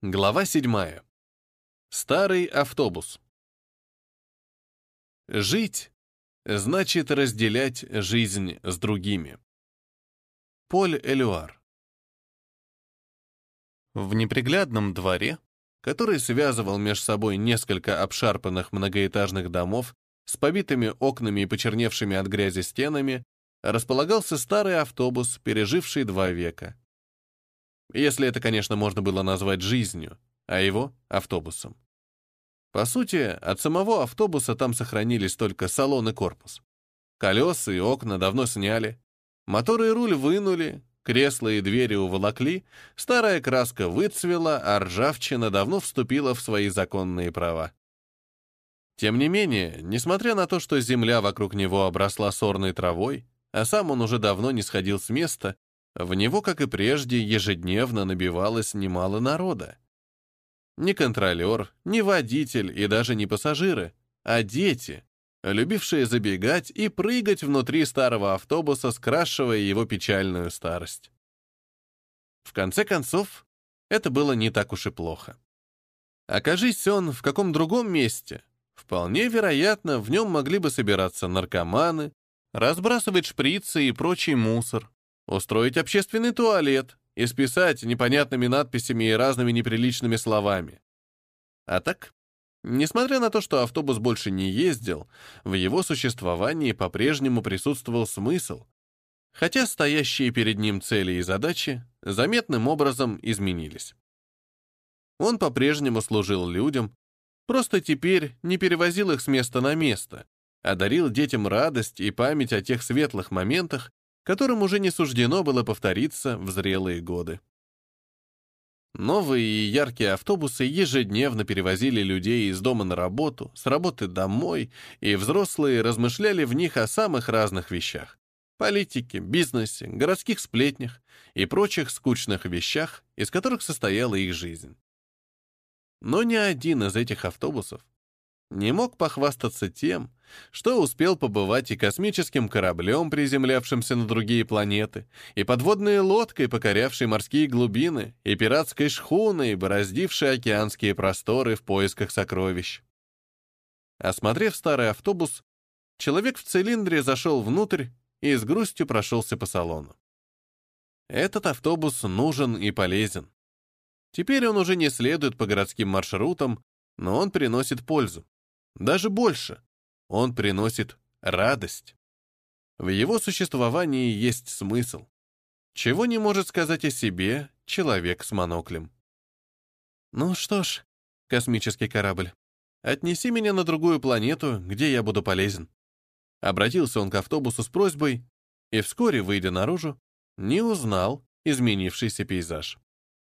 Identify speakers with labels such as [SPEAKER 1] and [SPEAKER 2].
[SPEAKER 1] Глава 7. Старый автобус. Жить значит разделять жизнь с другими. Поль Элюар. В неприглядном дворе, который связывал между собой несколько обшарпанных многоэтажных домов с побитыми окнами и почерневшими от грязи стенами, располагался старый автобус, переживший два века. Если это, конечно, можно было назвать жизнью, а его — автобусом. По сути, от самого автобуса там сохранились только салон и корпус. Колеса и окна давно сняли, моторы и руль вынули, кресла и двери уволокли, старая краска выцвела, а ржавчина давно вступила в свои законные права. Тем не менее, несмотря на то, что земля вокруг него обросла сорной травой, а сам он уже давно не сходил с места, в него, как и прежде, ежедневно набивалось немало народа. Не контролер, не водитель и даже не пассажиры, а дети, любившие забегать и прыгать внутри старого автобуса, скрашивая его печальную старость. В конце концов, это было не так уж и плохо. Окажись он в каком другом месте, вполне вероятно, в нем могли бы собираться наркоманы, разбрасывать шприцы и прочий мусор, устроить общественный туалет, и списать непонятными надписями и разными неприличными словами. А так, несмотря на то, что автобус больше не ездил, в его существовании по-прежнему присутствовал смысл, хотя стоящие перед ним цели и задачи заметным образом изменились. Он по-прежнему служил людям, просто теперь не перевозил их с места на место, а дарил детям радость и память о тех светлых моментах, которым уже не суждено было повториться в зрелые годы. Новые и яркие автобусы ежедневно перевозили людей из дома на работу, с работы домой, и взрослые размышляли в них о самых разных вещах — политике, бизнесе, городских сплетнях и прочих скучных вещах, из которых состояла их жизнь. Но ни один из этих автобусов не мог похвастаться тем, что успел побывать и космическим кораблем, приземлявшимся на другие планеты, и подводной лодкой, покорявшей морские глубины, и пиратской шхуной, бороздившей океанские просторы в поисках сокровищ. Осмотрев старый автобус, человек в цилиндре зашел внутрь и с грустью прошелся по салону. Этот автобус нужен и полезен. Теперь он уже не следует по городским маршрутам, но он приносит пользу. Даже больше. Он приносит радость. В его существовании есть смысл. Чего не может сказать о себе человек с моноклем. Ну что ж, космический корабль, отнеси меня на другую планету, где я буду полезен. Обратился он к автобусу с просьбой и вскоре, выйдя наружу, не узнал изменившийся пейзаж.